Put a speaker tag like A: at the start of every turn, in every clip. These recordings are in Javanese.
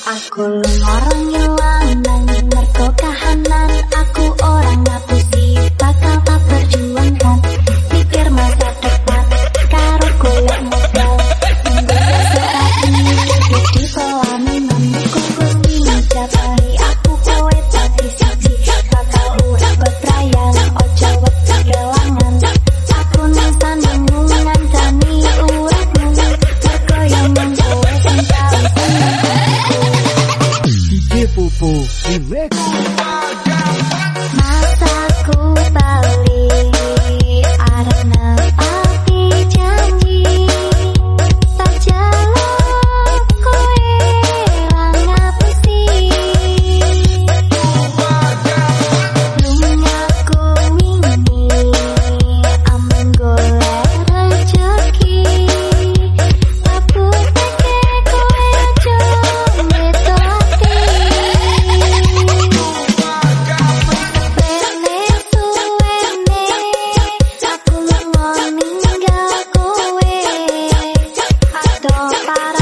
A: Aku orang ngilang mergo kahanan 我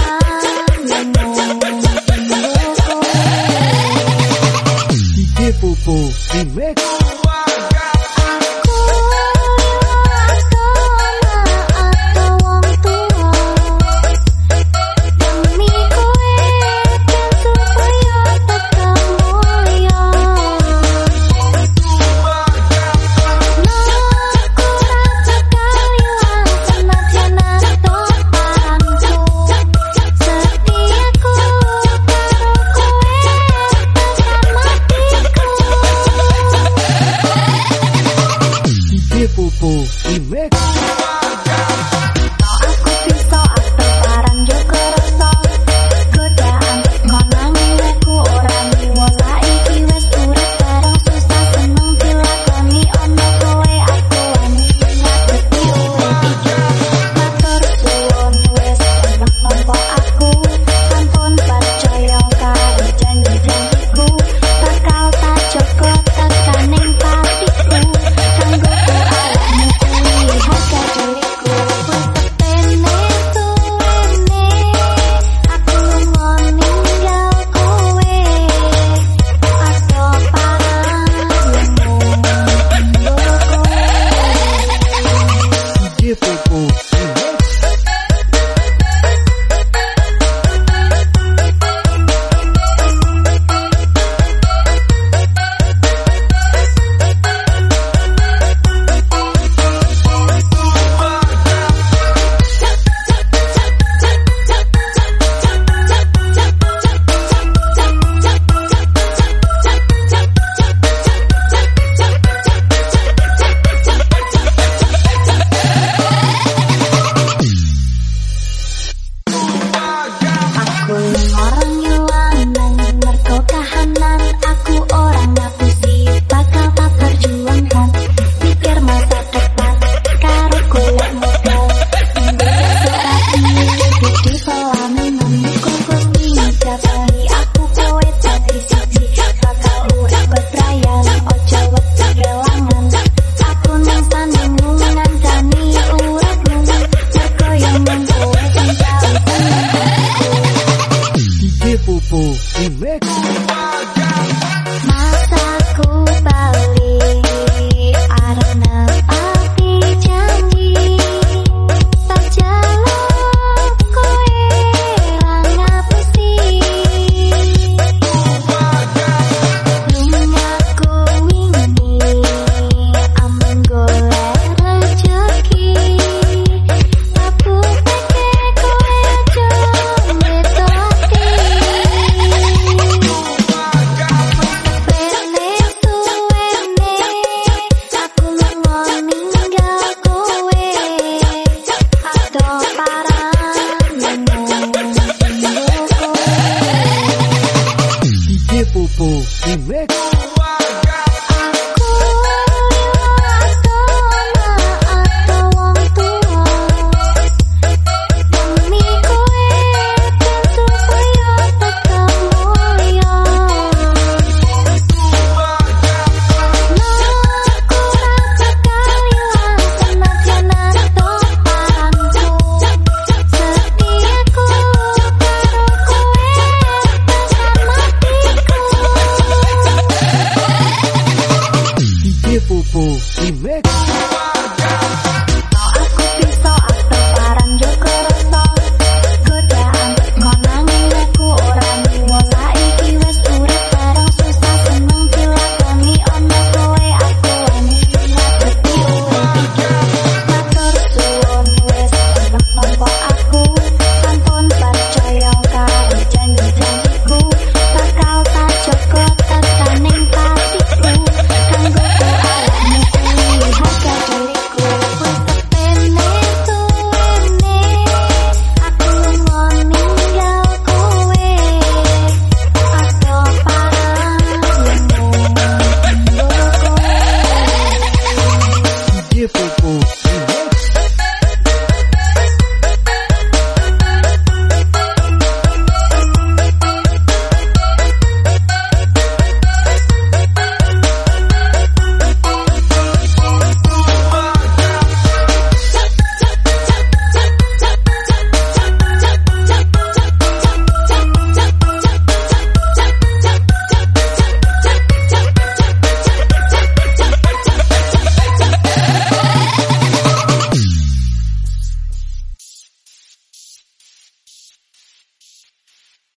B: Oh. People Remix.